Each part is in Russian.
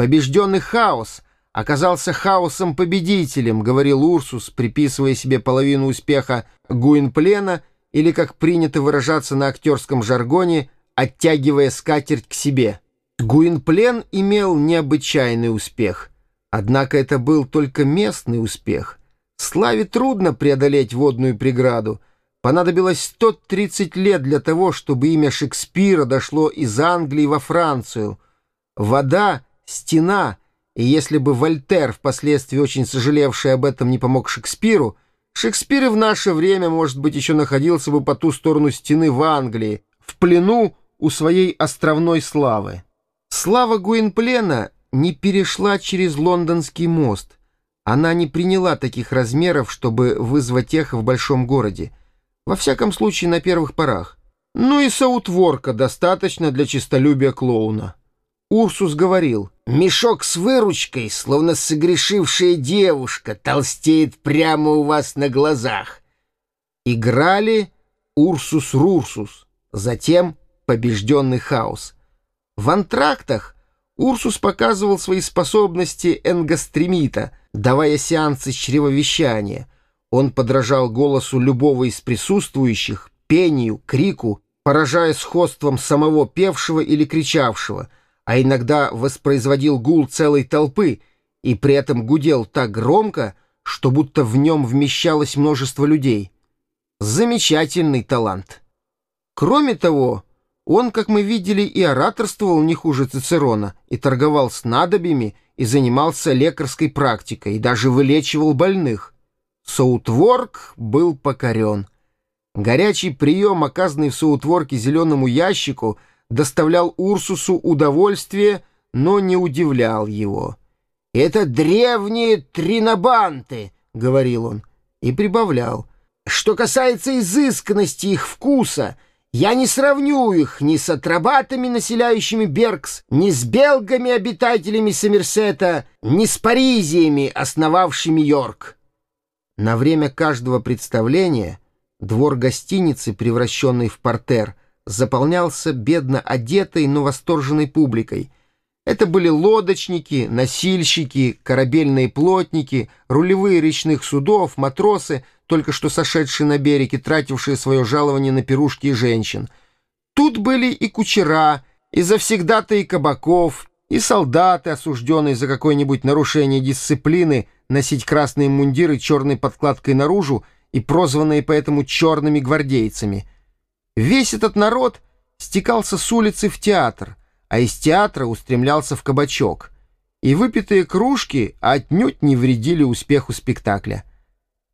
Побежденный хаос оказался хаосом-победителем, говорил Урсус, приписывая себе половину успеха Гуинплена или, как принято выражаться на актерском жаргоне, оттягивая скатерть к себе. Гуинплен имел необычайный успех, однако это был только местный успех. Славе трудно преодолеть водную преграду. Понадобилось 130 лет для того, чтобы имя Шекспира дошло из Англии во Францию. Вода — стена, и если бы Вольтер, впоследствии очень сожалевший об этом, не помог Шекспиру, Шекспир и в наше время, может быть, еще находился бы по ту сторону стены в Англии, в плену у своей островной славы. Слава Гуинплена не перешла через лондонский мост. Она не приняла таких размеров, чтобы вызвать эхо в большом городе. Во всяком случае, на первых порах. Ну и Саутворка достаточно для честолюбия клоуна. Урсус говорил, «Мешок с выручкой, словно согрешившая девушка, толстеет прямо у вас на глазах». Играли Урсус-Рурсус, затем побежденный хаос. В антрактах Урсус показывал свои способности энгастримита, давая сеансы чревовещания. Он подражал голосу любого из присутствующих, пению, крику, поражая сходством самого певшего или кричавшего — а иногда воспроизводил гул целой толпы и при этом гудел так громко, что будто в нем вмещалось множество людей. Замечательный талант. Кроме того, он, как мы видели, и ораторствовал не хуже Цицерона, и торговал снадобьями, и занимался лекарской практикой, и даже вылечивал больных. Соутворк был покорен. Горячий прием, оказанный в соутворке зеленому ящику — доставлял Урсусу удовольствие, но не удивлял его. «Это древние тринобанты», — говорил он, и прибавлял. «Что касается изысканности их вкуса, я не сравню их ни с атрабатами, населяющими Беркс, ни с белгами, обитателями Сомерсета, ни с паризиями, основавшими Йорк». На время каждого представления двор гостиницы, превращенный в портер, заполнялся бедно одетой, но восторженной публикой. Это были лодочники, носильщики, корабельные плотники, рулевые речных судов, матросы, только что сошедшие на берег и тратившие свое жалование на пирушки и женщин. Тут были и кучера, и завсегдаты и кабаков, и солдаты, осужденные за какое-нибудь нарушение дисциплины носить красные мундиры черной подкладкой наружу и прозванные поэтому черными гвардейцами — Весь этот народ стекался с улицы в театр, а из театра устремлялся в кабачок. И выпитые кружки отнюдь не вредили успеху спектакля.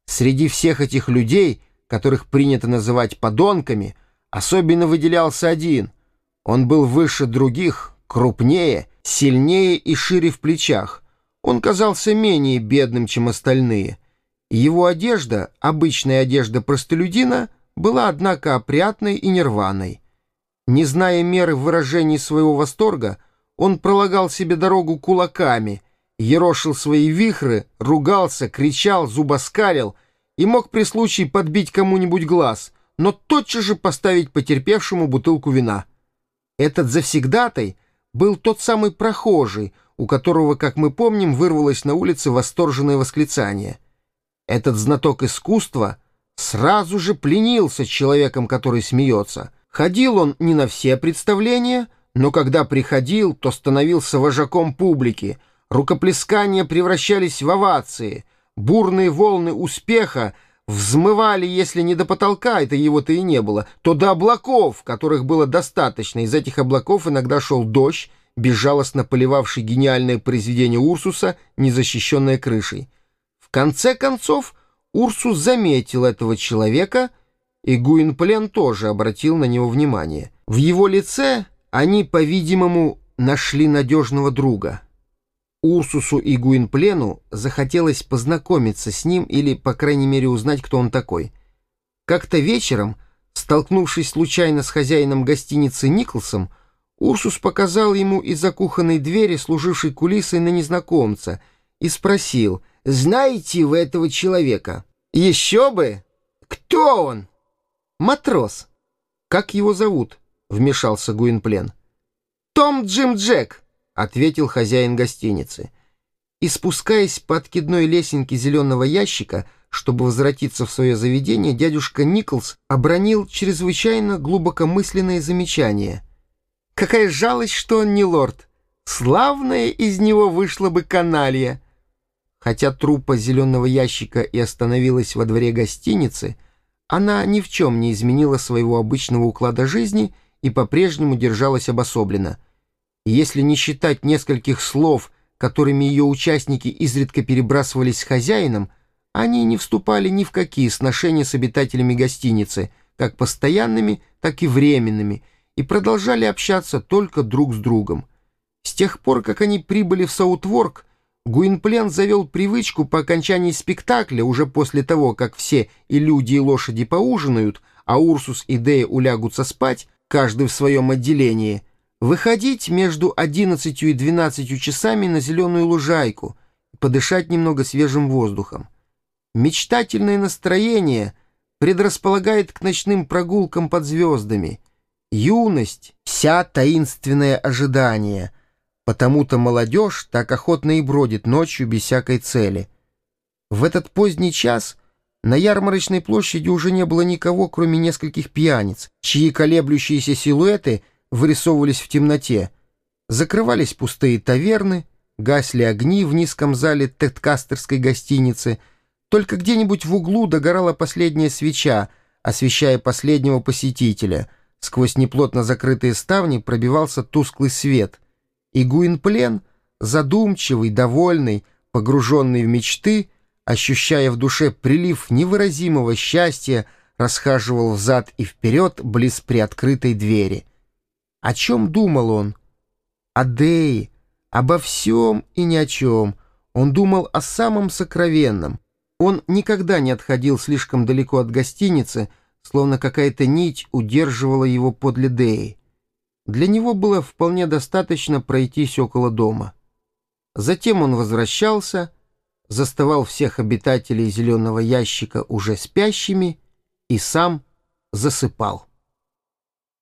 Среди всех этих людей, которых принято называть подонками, особенно выделялся один. Он был выше других, крупнее, сильнее и шире в плечах. Он казался менее бедным, чем остальные. Его одежда, обычная одежда простолюдина — была, однако, опрятной и нерваной. Не зная меры выражений своего восторга, он пролагал себе дорогу кулаками, ерошил свои вихры, ругался, кричал, зубоскалил и мог при случае подбить кому-нибудь глаз, но тотчас же поставить потерпевшему бутылку вина. Этот завсегдатай был тот самый прохожий, у которого, как мы помним, вырвалось на улице восторженное восклицание. Этот знаток искусства — сразу же пленился человеком, который смеется. Ходил он не на все представления, но когда приходил, то становился вожаком публики. Рукоплескания превращались в овации. Бурные волны успеха взмывали, если не до потолка, это его-то и не было, то до облаков, которых было достаточно. Из этих облаков иногда шел дождь, безжалостно поливавший гениальное произведение Урсуса, незащищенное крышей. В конце концов, Урсус заметил этого человека, и Гуинплен тоже обратил на него внимание. В его лице они, по-видимому, нашли надежного друга. Урсусу и Гуинплену захотелось познакомиться с ним или, по крайней мере, узнать, кто он такой. Как-то вечером, столкнувшись случайно с хозяином гостиницы Николсом, Урсус показал ему из-за кухонной двери, служившей кулисой на незнакомца, и спросил, «Знаете вы этого человека?» «Еще бы! Кто он?» «Матрос». «Как его зовут?» — вмешался Гуинплен. «Том Джим Джек. ответил хозяин гостиницы. И спускаясь по откидной лесенке зеленого ящика, чтобы возвратиться в свое заведение, дядюшка Николс обронил чрезвычайно глубокомысленное замечание. «Какая жалость, что он не лорд! Славная из него вышла бы каналья!» Хотя трупа зеленого ящика и остановилась во дворе гостиницы, она ни в чем не изменила своего обычного уклада жизни и по-прежнему держалась обособленно. И если не считать нескольких слов, которыми ее участники изредка перебрасывались с хозяином, они не вступали ни в какие сношения с обитателями гостиницы, как постоянными, так и временными, и продолжали общаться только друг с другом. С тех пор, как они прибыли в Саутворк, Гуинплен завел привычку по окончании спектакля, уже после того, как все и люди, и лошади поужинают, а Урсус и Дея улягутся спать, каждый в своем отделении, выходить между 11 и 12 часами на зеленую лужайку, подышать немного свежим воздухом. Мечтательное настроение предрасполагает к ночным прогулкам под звездами. Юность — вся таинственное ожидание. Потому-то молодежь так охотно и бродит ночью без всякой цели. В этот поздний час на ярмарочной площади уже не было никого, кроме нескольких пьяниц, чьи колеблющиеся силуэты вырисовывались в темноте. Закрывались пустые таверны, гасли огни в низком зале Теткастерской гостиницы — только где-нибудь в углу догорала последняя свеча, освещая последнего посетителя. Сквозь неплотно закрытые ставни пробивался тусклый свет. И Гуинплен, задумчивый, довольный, погруженный в мечты, ощущая в душе прилив невыразимого счастья, расхаживал взад и вперед близ приоткрытой двери. О чем думал он? О Дее, обо всем и ни о чем. Он думал о самом сокровенном — он никогда не отходил слишком далеко от гостиницы, словно какая-то нить удерживала его подле Деи. Для него было вполне достаточно пройтись около дома. Затем он возвращался, заставал всех обитателей зеленого ящика уже спящими и сам засыпал.